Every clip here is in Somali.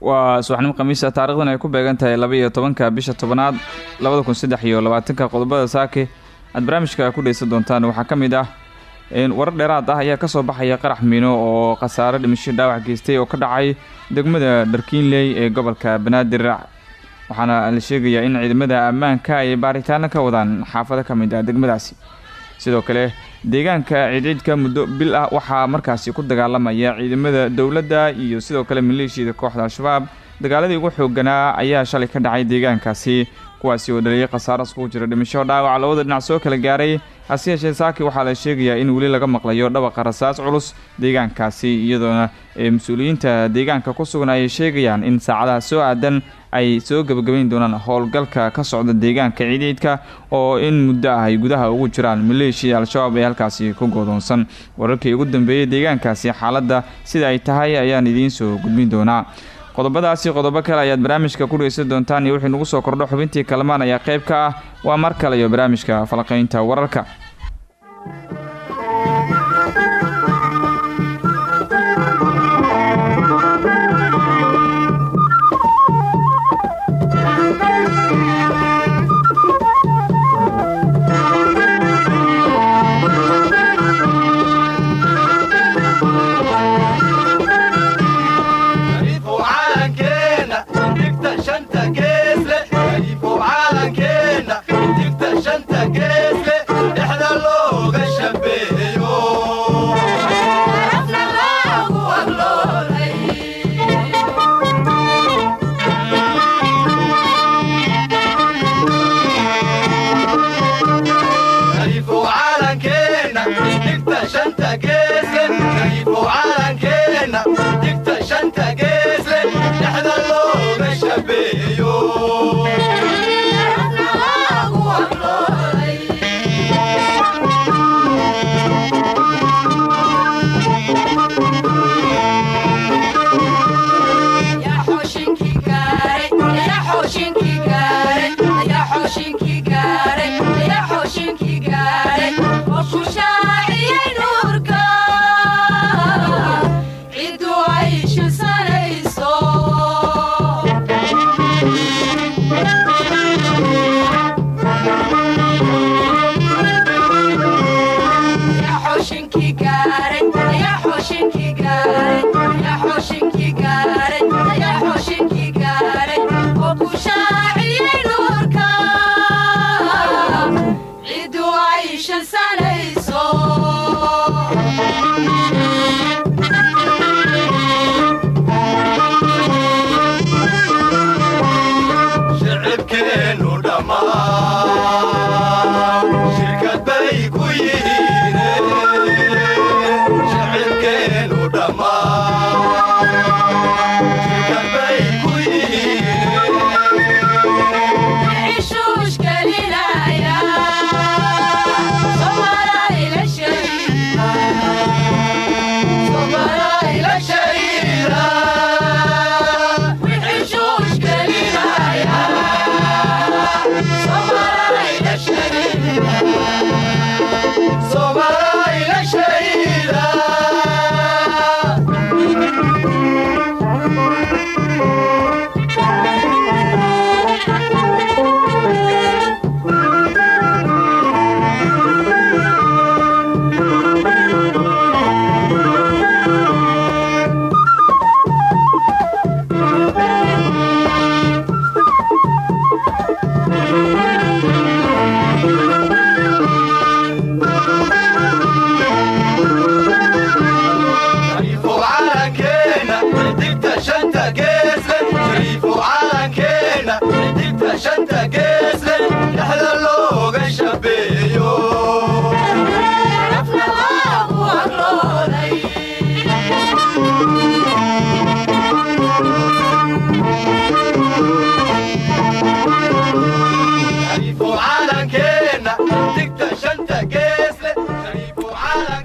waa subaxnimo khamiisa taarikhdan ay ku beegan tahay laba iyo tobanka bisha tobanaad labada kun saddex iyo labaatanka qodobada saake aad barnaamijka ku dheysan doontaan waxaa ka mid ah warar dheeraad ah ayaa ka soo baxaya qarax miino oo khasaare dhimasho dhaawac geystay oo ka dhacay degmada dharkiinley ee gobolka banaadir. Waxaana la sheegayaa in ciidamada ammaanka ay baaritaano ka wadaan xaafado ka mid ah degmadaasi sidoo kale deegaanka ciidciidka muddo bil ah waxaa markaasi ku dagaalamaya ciidamada dowladda iyo sidoo kale maleeshiyada kooxda al-shabaab. Dagaaladii ugu xooganaa ayaa shalay ka dhacay deegaankaasi kuwaasi oo dhaliyay khasaaro iskugu jira dhimasho dhaawaca labada dhinac soo kala gaaray. Hase yeeshee saaki waxaa la sheegayaa in weli laga maqlayo dhawaqa rasaas culus deegaankaasi iyadoona mas'uuliyiinta deegaanka ku sugan ay sheegayaan in saacadaha soo aadan ay soo gebagabayn doonaan howlgalka ka socda deegaanka ciidiidka oo in muddo ah ay gudaha ugu jiraan maleeshiya al-shabaab ee halkaasi ku goodoonsan wararkii ugu dambeeyey deegaankaasi xaaladda sida ay tahay ayaan idiin soo gudbin doonaa. Qodobadaasi qodobo kale ayaad barnaamijka ku dhegeysan doontaan iyo wixii nagu soo kordho xubintii kalamaan ayaa qayb ka ah. Waa mar kale iyo barnaamijka falqaynta wararka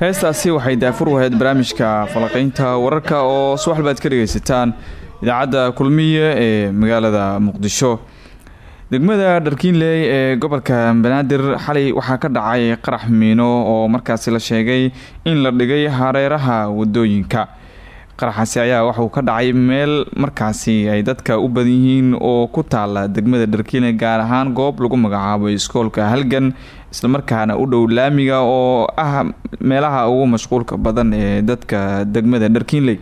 heestaasi waxay daafur wahayd barnaamijka falaqaynta wararka oo subaxba ad ka dhegaysataan idaacadda kulmiye ee magaalada muqdisho. Degmada dharkiinley ee gobolka banaadir xalay waxaa ka dhacay qarax miino oo markaasi la sheegay in la dhigay hareeraha waddooyinka qaraxaasi ayaa waxauu ka dhacay meel markaasi ay dadka u badan yihiin oo ku taala degmada dharkiinley gaar ahaan goob lagu magacaabo iskoolka. Halgan islamarkaana u dhow laamiga oo ah meelaha ugu mashquulka badan ee dadka degmada dharkiinley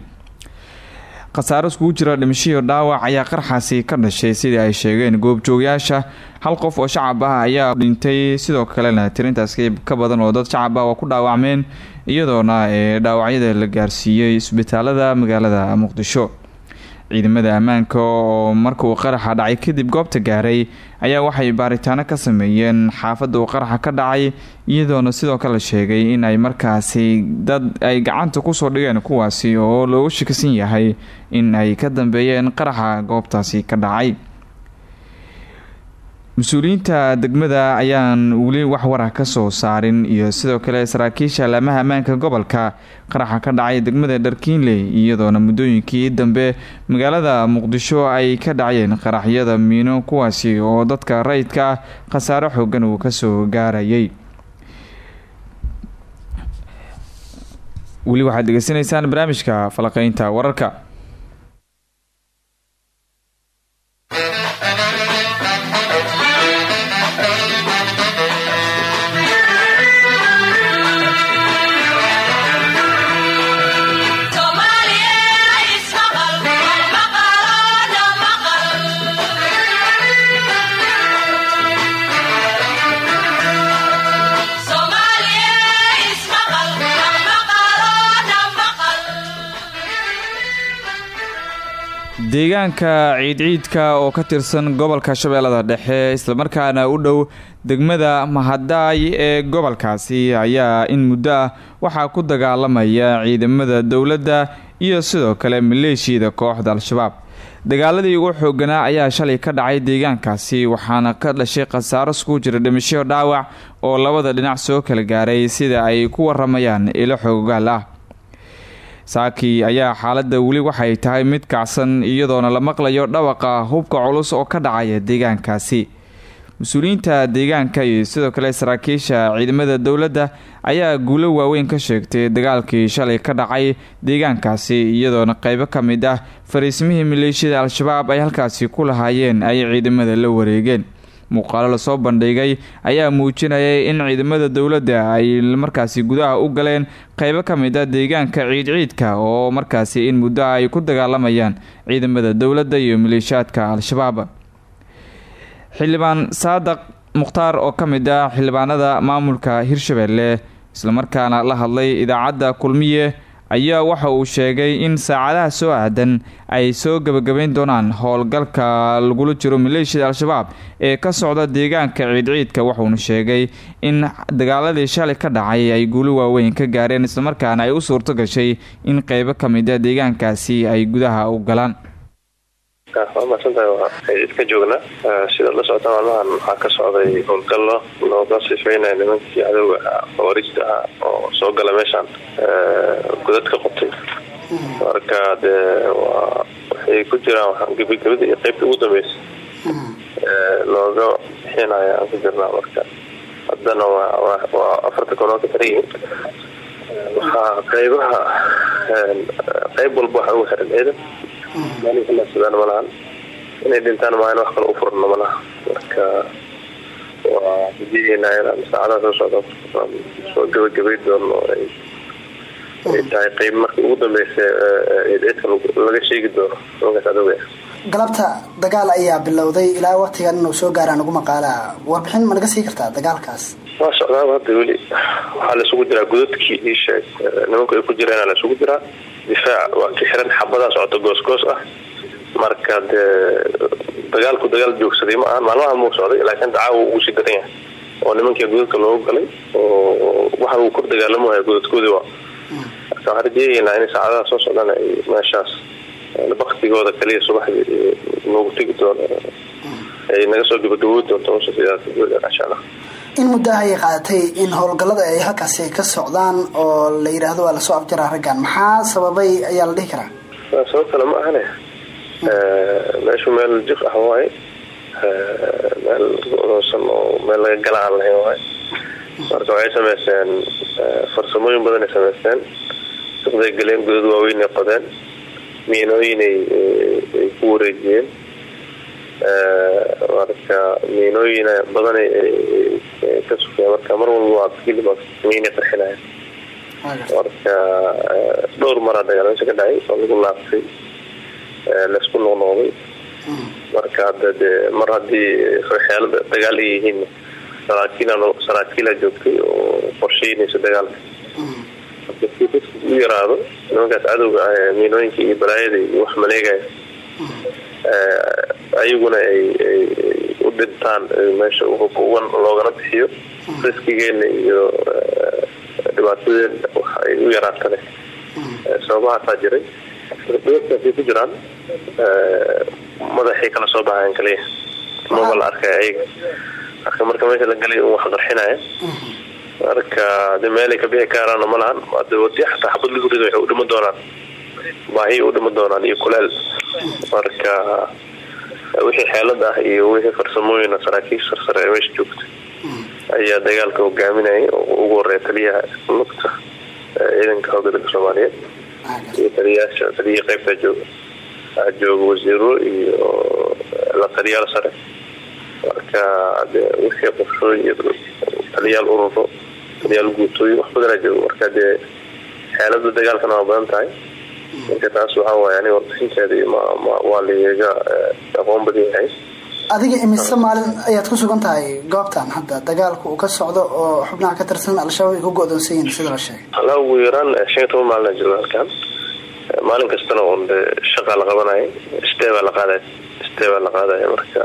khasaaro iskugu jira dhimashiyo dhaawac ayaa qarxaasi ka dhashay sidii ay sheegeen goobjoogayaasha hal qof oo shacab ah ayaa dhintay sidoo kalena tirintaas ka badan oo dad shacab ah ku dhaawacmeen iyadoona ee dhaawacyada la gaarsiiyey isbitaalada magaalada muqdisho. Ciidamada ammaanka oo markuu qaraxa dhacay kadib goobta gaaray ayaa waxay baaritaano ka sameeyeen xaafadda uu qaraxa ka dhacay iyadoona sidoo kale sheegay in ay markaasi dad ay gacanta ku soo dhigeen kuwaasi oo loogu shakisan yahay in ay ka dambeeyeen qaraxa goobtaasi ka dhacay mas'uuliyiinta degmada ayaan weli wax warah ka soo saarin iyo sidoo kale saraakiisha laamaha ammaanka gobolka. Qaraxa ka dhacay degmada dharkiinley iyadoona muddooyinkii dambe magaalada muqdisho ay ka dhacayeen qaraxyada miino kuwaasi oo dadka rayidka ah khasaaro xoogan uu ka soo gaarayay. Weli waxaad degeysanaysaan barnaamijka falaqeynta wararka deegaanka ciidciidka oo ka tirsan gobolka shabeellada dhexe islamarkaana u dhow degmada mahadaay ee gobolkaasi ayaa in muddo ah waxaa ku dagaalamaya ciidamada dowladda iyo sidoo kale maleeshiyada kooxda al-shabaab. Dagaaladii ugu xooganaa ayaa shalay ka dhacay deegaankaasi waxaana ka dhashay khasaaro isku jira dhimasho dhaawac oo labada dhinac soo kala gaaray sida ay ku waramayaan ilo xoogaal ah saaki ayaa xaaladda weli waxay tahay mid kacsan iyadoona la maqlayo dhawaqa hubka culus oo ka dhacaya deegaankaasi. Mas'uuliyiinta deegaanka iyo sidoo kale saraakiisha ciidamada dowladda ayaa guulo waaweyn ka sheegtay dagaalkii shalay ka dhacay deegaankaasi iyadoona qeybo ka mid ah fariismihii maleeshiyada al-shabaab ay halkaasi ku lahaayeen ay ciidamada la wareegeen muuqaalo la soo bandhigay ayaa muujinayay in ciidamada dowladda ay markaasi gudaha u galeen qeybo ka mid a deegaanka ciidciidka oo markaasi in muddo ay ku dagaalamayaan ciidamada dowladda iyo maleeshiyaadka al-shabaab. Xildhibaan saadaq mukhtaar oo ka mid ah xildhibaanada maamulka hirshabelle islamarkaana la hadlay idaacadda kulmiye ayaa waxa uu sheegay in saacadaha soo aadan ay soo gebagabayn doonaan howlgalka lagula jiro maleeshiyada al-shabaab ee ka socda deegaanka ciidciidka. Wuxuuna sheegay in dagaaladii shalay ka dhacay ay guulo waaweyn ka gaareen islamarkaana ay u suurto gashay in qeybo ka mid a deegaankaasi ay gudaha u galaan waa mahadsantahay waa iska joognaa sidaad la socota maalmahan waxaa ka socday howlgallo looga sifeynaya nimankii cadowga khawaariijta ah oo soo gala meeshaan godadka qotay marka dee waa waxay ku jiraan gebagabada iyo qeybta ugu dambeysa looga bixinaya ku jirnaa marka. Haddana waa afarta koloon ka xiran waxaa qeybaha qeyb walba waxaa ugu xiran ciidan maalinkalasudaan ma lahan inay dhintaan maahan wax kale u furno ma laha marka waa rajeynaa inaan saacadaha soo socda soo gabagabay doono ay tahay qeyb marka ugu dambeysa ciidciidka laga sheegi doono nimankaas adoga galabta dagaal ayaa bilowday ilaa waqtigan inuu soo gaaraan ugu maqaalaa warbixin ma naga sii kartaa dagaalkaas waa socdaaba hadda weli waxaa laisugu jiraa godadkii ii sheeg nimanku ay ku jireen laisugu jiraa difaac waa ka xiran xabadaa socota goosgoos ah. Marka dee dagaalku dagaal joogsaday ma ahan. Maalmaha muu socday laakiin dacaawa ugu sii daran yahay. Oo nimankii godadka loogu galay oo waxa uu kor dagaalamaya godadkoodii waa. Marka waxaan rajeeyaynaa in saacadaha soo socdaan ay meeshaas baktigooda kaliya subaxdii noogu tegi doono ay naga soo gabagaboodi doonto insha allah in muddaha ay qaadatay in howlgallada ay halkaasi ka socdaan oo la yidhaahdo waa la soo afjaraa raggan. Maxaa sababay ayaa la dhihi karaa? Sabab kale ma ahane. Meeshu meel jiq ah waaye. Meel odoosan oo meel laga gala aan lahayn waaye. Marka waxay sameysteen farsamooyin badan ay sameysteen. Suqday galeen godad waaweyn ay qodeen. Miinooyin ay ku wareejiyeen. Marka miinooyin badan ka sugeen marka mar walba waa hilib miina qarxinaya marka dhowr maraa dagaal meesha ka dhacay oo lagu laabtay la isku noqnoqday marka hadda mar haddii xeelada dagaal ay yihiin saraakiil saraakiila joogtay oo qorsheynaysa dagaalka marka si dadku u yaraado nimankaas cadowga ah miinooyinka iyo balaayada iyo wax maleegaya ayaguna ay u dhintaan meesha ugan loogana bixiyo riskigeena iyo dhibaatadeena wax ay u yaraatane. Sababahaasaa jiray dadkaasay ku jiraan madaxay kala soo baxayan kaliya. Maba la arkay ayaga marka marka meesha la galay wax qarxinaya marka de meelay ka bixi kaaraana ma lahan de wadi xataa xabad lagu rido waxay u dhiman doonaan. Baahiy u dhiman doonaan iyo kuleel marka wixii xeelad ah iyo wixii farsamooyina saraakiisha sarsare ee meesha joogta. Ayaa dagaalka hogaaminayay oo ugu horreeya taliyaha lugta ciidanka hooga dalka soomaaliyeed. Iyo taliyayaasha taliyihii qeybta jooga jooga wasiiro iyo la taliyaal sare. Marka wixii qorshooy taliyaal ururo taliyaal guutooy wax badanaa jooga marka dee xeelada dagaalkana waa badan tahay marka taas waxaa waay aniga warbixinteeda waa laiga aqoon badan yahay adiga imise maalin ayaad ku sugan tahay goobtan hadda dagaalka uu ka socdo oo xubnaha ka tirsan al-shabaab ay ku go-doonsan yihiin sida la sheegay. Alaa ugu yaraan shan iyo toban maalina jiro halkan. Maalin kastana un de shaqaa la qabanaya steebaa la qaadaya steebaa la qaadaya marka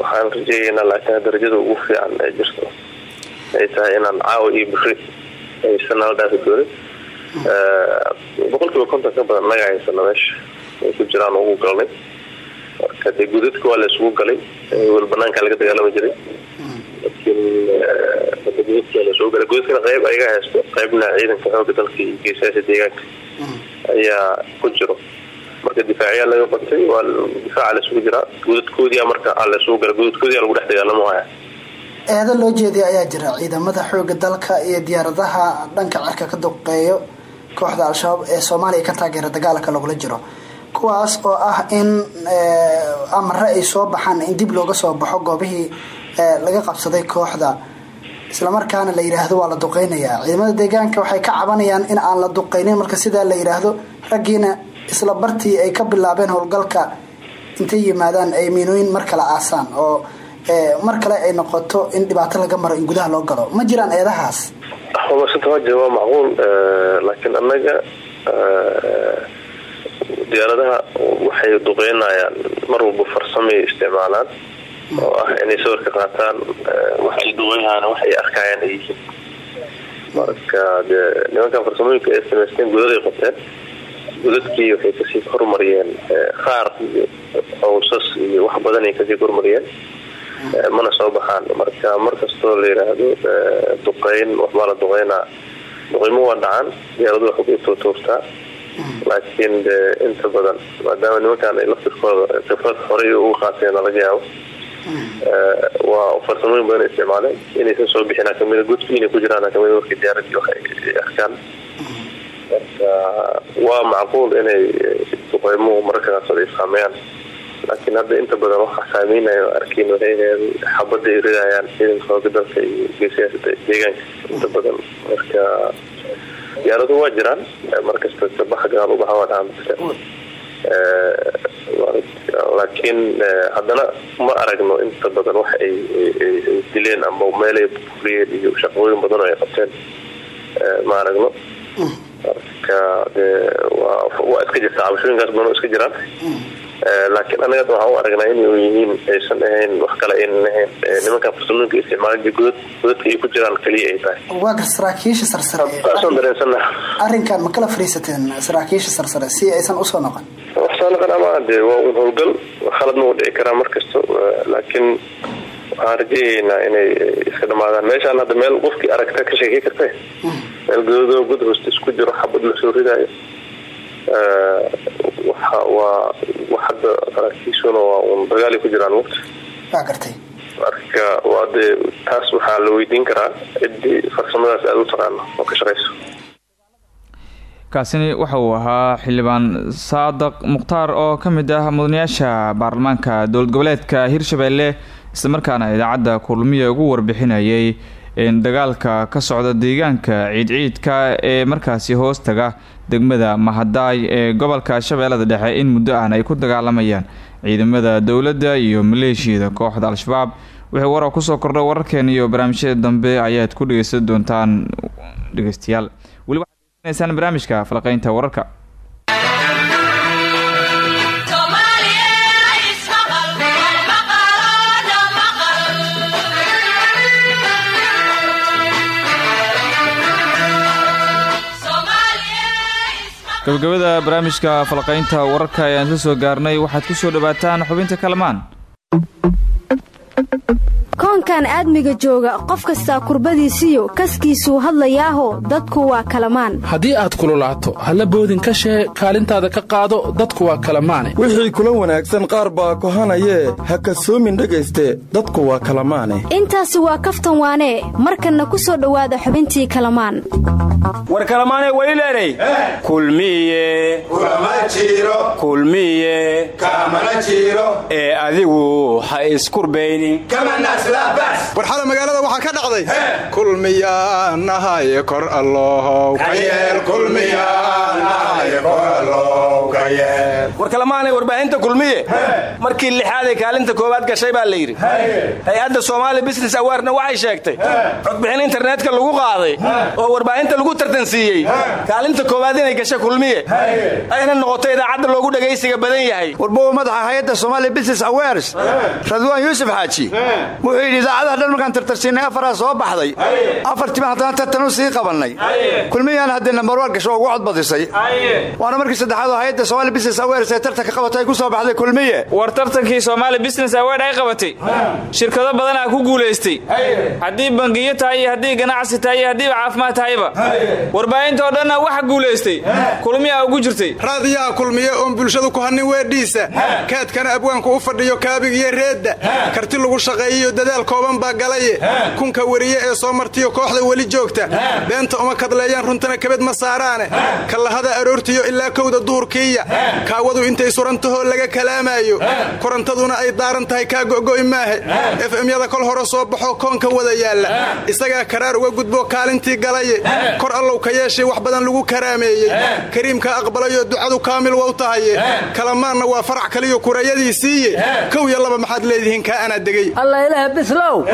waxaan rajeeyaynaa laakiin darajada ugu fiican ee jirto. Ay tahay inaan caawa iyo biri aysan nala dhaafi doonin boqol kiiba konton ka badan naga haysana meesha ay ku jiraan ugu galnay marka dee waa la isugu galay wel banaanka laga dagaalami jiray laakiin gudadka la soo galay gudadkana qayb ayaga haysto qaybna ciidanka xooga dalka iyo geesaasha deegaanka ayaa ku jiro marka difaaciyaa laga batay waa difaaca laisugu jiraa gudadkoodiia marka lasugu galay gudadkoodiia lagu dhex dagaalamo haya eedo loo jeediya ayaa jira ciidamada xooga dalka iyo diyaaradaha dhanka cirka ka duqeeyo kooxda al-shabaab ee soomaaliya ka taageera dagaalka lagula jiro kuwaas oo ah in amare ay soo baxaan in dib looga soo baxo goobihii laga qabsaday kooxda. Islamarkaana la yidhaahdo waa la duqeynayaa ciidamada deegaanka waxay ka cabanayaan in aan la duqeynin marka sidaa la yidhaahdo raggiina isla bartii ay ka bilaabeen howlgalka intay yimaadaan ay miinooyin mar kale aasaan oo mar kale ay noqoto in dhibaato laga maro in gudaha loo galo. Ma jiraan eedahaas masantawaje waa macquul laakiin annaga diyaaradaha waxay duqeynayaan. Mar walba farsamay isticmaalaan oo ah inay sawirka qaataan waxay duqeynaana waxay arkayaan ay yihiin. Marka de nimankan farsamooyinka ay samaysteen gudaday qabteen gudadkii waxay ka sii horumariyeen qaar awsas iyo wax badan ay ka sii horumariyeen mana soo baxaan. Marka markastoo la yidhaahdo duqeyn waxbaa la duqeynaa duqeymo waa dhacaan diyaaradu wax bay tuurtuurtaa laakiin de inta badan maadaama nimankan ay laftirkooda khibrad horey uga qaateena laga yaabo waa farsamooyin badan isticmaaleen. Inaysan soo bixina kamida gudki inay ku jiraan kamida markii diyaaradii wax ay arkaan. Marka waa macquul inay duqeymuhu mararka qaarkood ay saameeyaan laakiin hadda inta badan waxa saameynaya arkiin waxay ahayd xabada ay ridayaan ciidanka hooga dalka iyo geesiyaasada deegaanka. Inta badan marka diyaaradu waa jiraan markasta sabax gaal ubaxa waa dhaca laakiin haddana ma aragno inta badan wax ay dileen ama meelay buriyeen iyo shaqooyin badan oo ay qabteen. Ma aragno. Marka de waa iska jirta cabashooyinkaas badan oo iska jiraan laakiin anaga waxaan u aragnaa inay yihiin aysan ahayn wax kale aynan ahayn. Nimankan farsamooyinka isticmaala godad godadka ay ku jiraan kaliya ay tahay. Waa gar saraakiisha sarsare. Taasaan dareensana arrinkan ma kala fariisateen saraakiisha sarsare si aysan u soo noqon? Wax soo noqon ama de waa un howlgal. Khaladna uu dhici karaa markasta laakiin waxaan rajayeynaa inay iska dhamaadaan. Meeshaan hadda meel qofkii aragta ka sheekey karta meel godoodo god hoosta isku jiro xabad la soo ridaayo. waxa waa wax hadda saraakiishuna waa uun dagaalay ku jiraan gartay. Marka waa dee taas waxaa la weydiin karaa ciddii farsamadaas aada u taqaano oo ka shaqayso kaasini waxa uu ahaa xildhibaan saadaq mukhtaar oo ka mid ah mudanayaasha baarlamaanka dowlad goboleedka hirshabeelle islamarkaana idaacadda kulmiya ugu warbixinayay dagaalka ka socda deegaanka ciidciidka ee markaasi hoos taga degmada mahadaay ee gobolka shabeellada dhexe in muddo ahna ay ku dagaalamayaan. Ciidamada dowladda iyo maleeshiyada kooxda al-shabaab wixii warar ku soo kordha wararkeena iyo barnaamijyada dambe ayaad ku dhegeysan doontaan. Dhegeystayaal weli waxaad degeysanaysaan barnaamijka falaqeynta wararka gabagabada barnaamijka falaqeynta wararka ayaan la soo gaarnay. Waxaad ku soo dhawaataan xubinta kalamaan koonkan aadmiga jooga qof kastaa kurbadiisiyo kaskiisuu hadlayaaho dadku waa kalamaan. Haddii aad kululaato halla boodin ka shee kaalintaada ka qaado dadku waa kalamaane. Wixii kula wanaagsan qaar baa kohanayee ha kasoomin dhegayste dadku waa kalamaane. Intaasi waa kaftan waanee markanna ku soo dhowaada xubintii kalamaan. War kalamaanee welileeray kulmiye kulmiye ee adigu ha iskurbaynin war xala magaalada waxaa ka dhacday. Kulmiyaanahaye kor allohow war kalamaanay warbaahinta kulmiye. Markii lixaaday kaalinta koowaad gashay baa la yidhi. Hay'adda soomaali business awaarna waxay sheegtay. Codbixin internetka lagu qaaday oo warbaahinta lagu tartansiiyey. Kaalinta koowaad inay gashay kulmiye. Ayna noqoto idaacadda loogu dhagaysiga badan yahay. Warbowa madaxa hay'adda somaali business awares radwaan yuusuf xaaji. Wuxuu yidhi idaacadaha dhan markaan tartarsiinay afaraa soo baxday afartiiba haddana tartan u sii qabannay. Kulmiyaan haddii nambarwaan gasho ugu codbadisay. Waana markii saddexaad oo hay'adda somaali business awares ee tartanka qabatay ku soo baxday kulmiye. War tartankii soomaali business award ay qabatay. Shirkado badanaa ku guulaystay haddii bangiyo tahay iyo haddii ganacsi tahay iyo haddiiba caafimaad tahayba warbaahintoo dhanna waxa guulaystay kulmiyaa ugu jirtay. Raadiyaha kulmiye oon bulshadu ku hannin weedhiisa kaadkana abwaanku u fadhiyo kaabig iyo reedda karti lagu shaqeeyiyo dadaal kooban baa galaye kunka weriye ee soo martiyo kooxda weli joogta. Beenta uma kadleeyaan runtana kabed ma saaraane. Kallahada aroortiyo ilaa kowda duhurkiiya kaawadu intay surantahoo laga kalaamaayo. Korantaduna ay daaran tahay kaa go'go'i maahe efemyada kol hore soo baxoo koonkan wada yaalla. Isagaa karaar uga gudbo kaalintii galaye kor allow ka yeeshay wax badan lagu karaameeyey. Kariimka aqbalayoo ducadu kaamil wow tahaye. Kalamaanna waa farac kaliyo kurayadiisiiye kow iyo laba maxaad leedihiin kaa anaa degay. Allayleh bislow.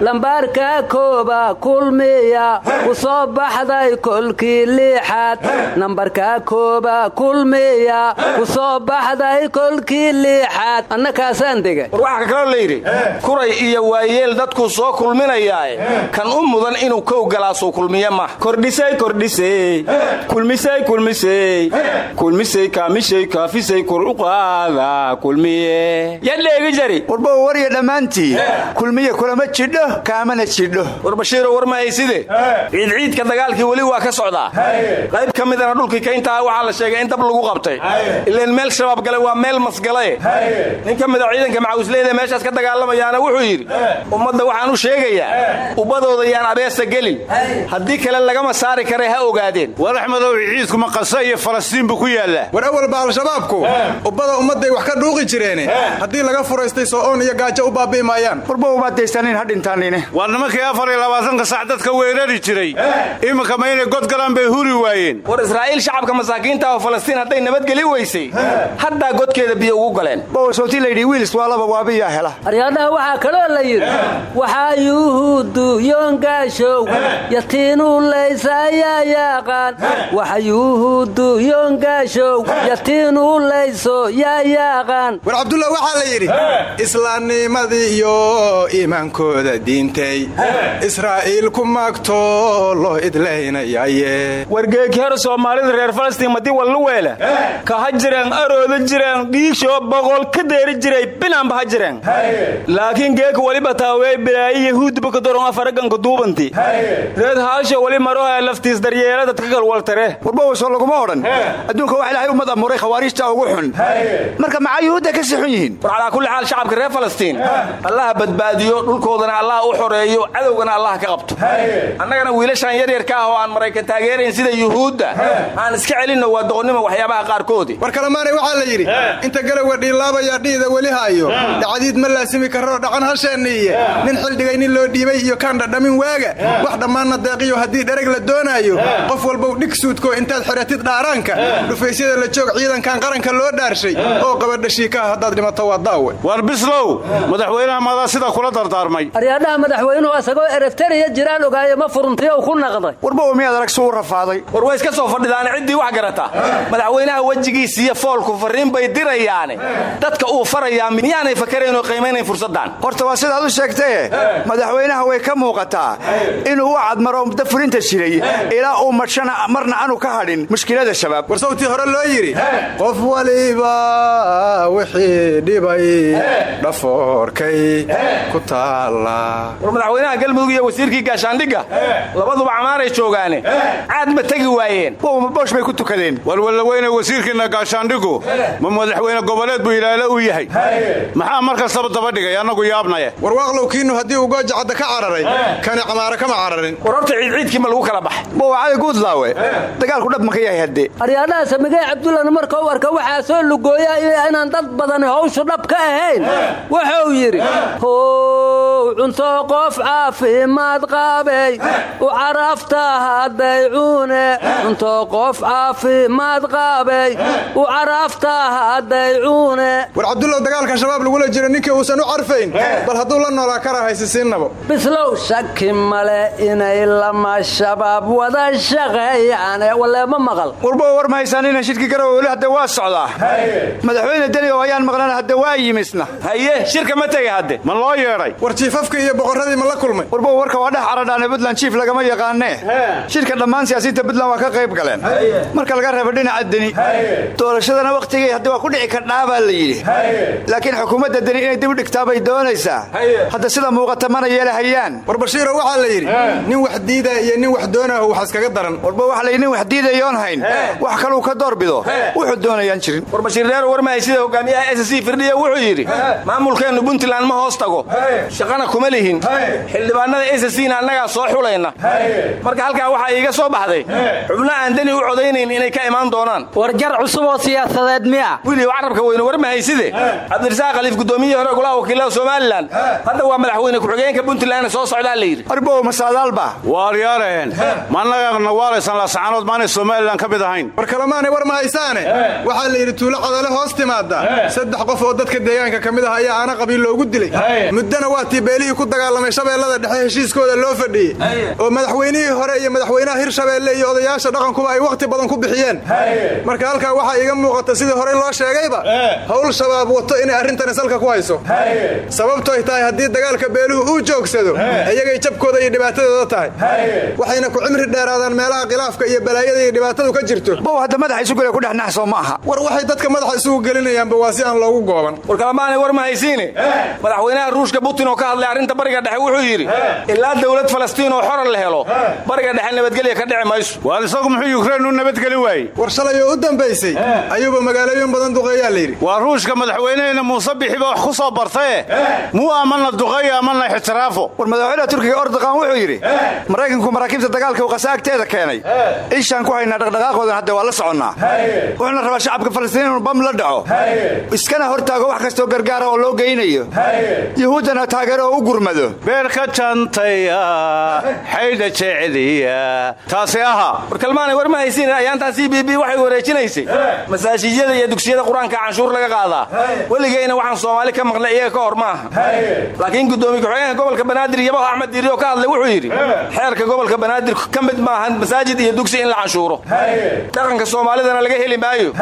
Lambaarka kooba kulmiya ku soo baxday kolkii liixaad. Nambarka kooba kulmiya ku soo baxday kolkii liixaad. Annakaasaan dega war waxaa kaloo la yidhi kuray iyo waayeel dadkuu soo kulminayaae kan u mudan inuu kow galaasuu kulmiye ma. Kordhisay kordhisey kulmisey kulmisey kulmisey kaamishay kaafisay kor u qaada kulmiye. Yadheegi jari. Warbowa warya dhammaantii kulmiye kulama jidho kaamana jidho. War bashiiro war ma hayside. Ciidciidka dagaalkii weli waa ka socdaa. Qayb ka midana dhulkii kayntaha waxaa la sheegay in dab lagu qabtay. Ileen meel shabaab gale waa meel masgalae nin ka mida ciidanka meeshaas ka dagaalamayaana wuxuu yidhi ummadda waxaan u sheegayaa ubbadooda yaan abeesa gelin. Haddii kale lagama saari karay ha ogaadeen. War axmedow ciidkuma qasa iyo falastiin buu ku yaallaa. War awalba al-shabaabku ubbada ummadday wax ka dhuuqi jireene haddii laga furaystay soo-oon iyo gaajo u baabi'i maayaan warbowa maad daysanin ha dhintaanine. Waa nimankii afar iyo labaatanka sac dadka weerari jiray. Iminka ma inay god galaan bay huri waayeen. War israa'iil shacabka masaakiinta oo falastiin hadday nabadgeli weysay haddaa godkeeda biyo ugu galeen. Bowsootii layidhi wiils waa laba waabiyaa hela. Aryadaha waxaa kaloo la yidhi waxaa yuhuuddu yoongaashow yatiinuu laysa ayaa yaaqaan. Waxa yuhuuddu yoongaashow yatiinuu layso yaa yaaqaan. War cabdullah waxaa la yidhi islaamnimadii iyo iimaankooda diintay israa'iil ku maagto loo idlaynayaye wargeeki soomaalida reer falastiin madi wallu weela ka ha jireen arooda jireen dhiigshoo boqol ka deeri jiray binaanba ha jireen. Laakiin geeka waliba taawey bilaayi yahuudba ka doron afaraganka duubanti reed haasho wali maroha laftiis daryeela dadka kalwaltare warbawaso laguma odhan. Adduunka wax ilaahay ummad amuuray khawaariijta ugu xun. Marka maxaa yuhuudda ka sii xun yihiin. War calaa kulli xaal shacabka reer falastiin. Allaha badbaadiyo dhulkoodana allah u xoreeyo cadowgana allah ka qabto. Annagana wiilashaan yaryarka ah oo aan maraykan taageerayn sida yuhuudda aan iska celinno waa doqonnimo waxyaabaha qaarkoodii waxaa la yidhi inta galowga dhiilaabayaa dhiida weli haayo. Dhacdiid ma laasimi karoo dhacan hasheeniiye nin xildhigay nin loo dhiibay iyo kaan dhadhamin waaga. Wax dhammaanna deeqiyo haddii dhereg la doonaayo. Qof walbow dhig suudko intaad xiratid dhaaraanka. Dhufaysyada la joog ciidankan qaranka loo dhaarshay. Oo qabadhashiikaha haddaad dhimato waa daawe. War bislow madaxweynaha maadaa sidaa kula dardaarmay aryaadhaha madaxweynuhu asagoo ereteriya jiraan ogaaye ma furuntiyow ku naqday. Warbawa miyaad arag suu rafaaday? War way iska soo fadhidaan ciddii wax garata. Madaxweynaha wejigiisiiyo foolku farriin bay dirayaane. Dadka uu farayaa miyaanay fakarayn oo qiimaynayn fursaddan horta waa sidaad u sheegtaye madaxweynaha way ka muuqataa inuu u cadmaro muddo fulinta jiray ilaa uu madshana marna aanu ka hadhin mushkilada shabaab. War sawtii hore loo yidhi. Qof waliba wixii dhibay dhafoorkay ku taalla. War madaxweynaha galmudug iyo wasiirkii gaashaandhigga. Labaduba camaaray joogaane. Caad ma tegi waayeen. Boosh bay ku tukadeen. Walwallaweyne wasiirkiinna gaashaandhigu ma madaxweyne goboleed buu ilaalo u yahay. Maxaa mar kastaba daba dhigay? Annagu yaabnaye. Warwaaqlow kiinnu haddii uu gooja cadda ka cararay kani camaare kama cararin. War horta ciidciidkii ma lagu kala baxay. Bowacada guudlaawe. Dagaalku dhab maka yahay haddee aryaadhaha samigay cabdullana marka u arka waxaa soo lugooya inaan dad badani hawshu dhab ka ahayn. Wuxuu yidhi how cunto qof caafimaad qaabay. U carafta hadday cunto qof caafimaad qaabay war cabdullow dagaalka shabaab lagula jiro ninkii uusan u carfayn bal hadduu la noolaa kara haysisiinnabo bislow shaki male inay lama shabaab wada shaqeeyaane waleema maqal. Warba war ma haysaanina shirki garowe weli hadda waa socdaa madaxweyne denigo ayaan maqlan hadda waa yimisna. Haye shirka ma tega hadde. Ma loo yeedhay? War jiifafkii iyo boqorradii ma la kulmay. Warba warka waa dhex caradhaane buntland jiif lagama yaqaanee shirka dhammaan siyaasiyiinta buntland waa ka qayb galeen. Marka laga reebo dhinaca deni doorashadana wakhtigay hadda waa ku dhici kardhaa baa la yidhi. Laakiin xukuumadda deni inay dib u dhigtaa bay doonaysaa hadda sida muuqata mana yeelahayaan war bashiiro waxaa la yidhi nin wax diidaa iyo nin wax doonaahu wax iskaga daran. Warba waxa layidhi nin wax diidayoon hayn. Wax kaluu ka doorbido wuxuu doonayaan jirin. War bashiir dheer warmahay sida hogaamiyaha s c firdhiya wuxuu yidhi maamulkeennu puntland ma hoos tago. Shaqana kuma lihin. Xildhibaanada s cna annagaa soo xulayna. Marka halkaa waxaa iiga soo baxday. Xubno aan deni u codaynayn inay ka imaan doonaan. War jar cusub oo siyaasadeed miya. Wiilio carabka weyne war mahayside cabdirasaaq khaliif gudoomiyihii hore golaha wakiilada somalilan hadda waa madaxweyne ku-xigeenka puntlandna soo socdaa la yidhi. Arbow masaadaalba waaryaareen ma annagaa nawaalaysan laascaanood maanay somalilan ka mid ahayn. War kalemaanay war ma haysaane waxaa la yidhi tuulo cadale hoos timaada saddex qof oo dadka deegaanka ka mid ah ayaa aana qabiil loogu dilay. Muddana waa tii beelihii ku dagaalamay shabeellada dhexe heshiiskooda loo fadhiyey. Oo madaxweynihii hore iyo madaxweynaha hirshabeelle iyo odayaasha dhaqankuba ay wakhti badan ku bixiyeen. Marka halkaa waxaa iiga muuqata sidii horey loo sheegayba howl shabaab wato inay arrintani salka ku hayso. Sababtoy tahay haddii dagaalka beeluhu uu joogsado iyagay jabkooda iyo dhibaatadooda tahay. Waxayna ku cimri dheeraadaan meelaha khilaafka iyo balaayada iyo dhibaatadu ka jirto. Bow hadda madaxa isugule ku dhex naxsoo ma aha. War waxay dadka madaxa isugu gelinayaanba waa si aan loogu gooban. War kalamaanay war ma haysiine madaxweynaha ruushka putin oo ka hadlay arrinta bariga dhexe wuxuu yidhi ilaa dowlad falastiin oo xoran la helo bariga dhexe nabadgelya ka dhici mayso. Waar isagu muxuu yukrain u nabadgeli waayey? War u dambaysay ayuuba magaalooyin badan duqeeyaa la yidhi. Waa ruushka madaxweyneheenna muuse bixiba wax ku soo bartaye muu amana duqeeyo amana ixtiraafo. War madaxweynaha turkiga ordoqan wuxuu yidhi maraykanku maraakiibta dagaalka uu qasa agteeda keenay ishaan ku haynaa dhaqdhaqaaqoodan hadda waa la soconnaa. Wuxuuna rabaa shacabka falastiin inuu bam la dhaco. Iskana hortaago wax kastoo gargaara oo loo geynayo. Yuhuuddana taageero oo u gurmado. Beerka jantaya xaydha jeceliya taasi ahaa war kalmaanay war ma haysiin ayaantan c b b waxay wareejinaysay masaajijyada iyo dugsiyada qur'aanka canshuur laga qaadaa weligayna waxaan soomaali ka maqlay iyaga ka hor maaha. Laakiin gudoomiye ku-xigeenka gobolka banaadir yabaho axmed diiri oo ka hadlay wuxuu yidhi xeerka gobolka banaadir ka mid maahan masaajid iyo dugsi in la canshuuro. Dhaqanka soomaalidana laga heli maayo.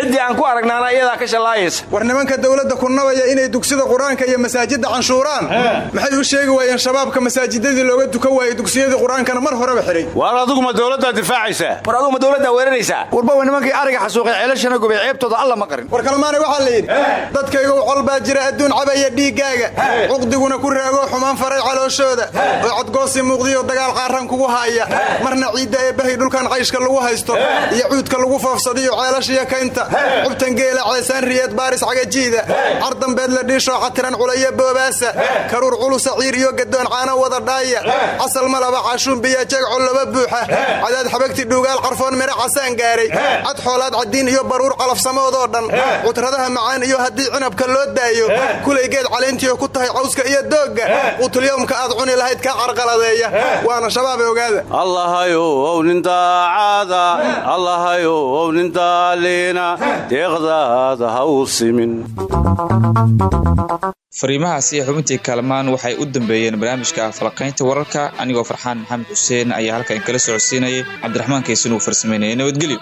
Ciddii aan ku aragnaana iyadaa ka shallaayaysa. War nimanka dowladda ku nabaya inay dugsida qur'aanka iyo masaajidda canshuuraan. Maxay u sheegi waayeen shabaabka masaajidadii looga dukan waayey dugsiyadii qur'aankana mar horeba xidhay waar aduguma dowladdaa difaacaysaa war aduguma dowladdaa weeraraysaa? Warbawa nimankii ariga xasuuqay wiilashana gubay ceebtooda alla ma qarin. War kalmaana waxaa la yidhi dadkaygow col baa jira adduun cabaya dhiiggaaga cuqdiguna ku raagoo xumaan faray calooshooda oo cadgoosi muuqdiyo dagaal qaaran kugu haaya. Marna ciidda ee bahay dhulkan cayshka lagu haysto. Iyo cuudka lagu foofsadiyo ceelashiyo kaynta. Cubtan geela ceesaan riyeed baaris cagajiida cardambeed la dhiishoo catiran culaya boobaasa. Karuur culusa ciir iyo gadoon caano wada dhaaya. Casal malaba cashuun biya jagco laba buuxa. Cadaad xabagti dhuugaal qarfoon mira casaan gaaray. Cad xoolaad cadiin iyo baruur calafsamoodoo dhan. Cutradaha macaan iyo haddii cinabka loo daayo kulaygeed caleyntiio ku tahay cawska iyo doogga qutulyowmka aad cuni lahayd kaa carqaladeeya. Waana shabaab ogaada. Allahayow nin daacada allahayow nin daaliina deeqdaada ha u simin. Fariimahaasi xubintii kaalmaan waxay u dambeeyeen barnaamijka falaqaynta wararka. Anigoo farxaan maxamed xuseen ayaa halkan kala socodsiinayay. Cabdiraxmaan kaysan uu farsameynaya nabadgelyo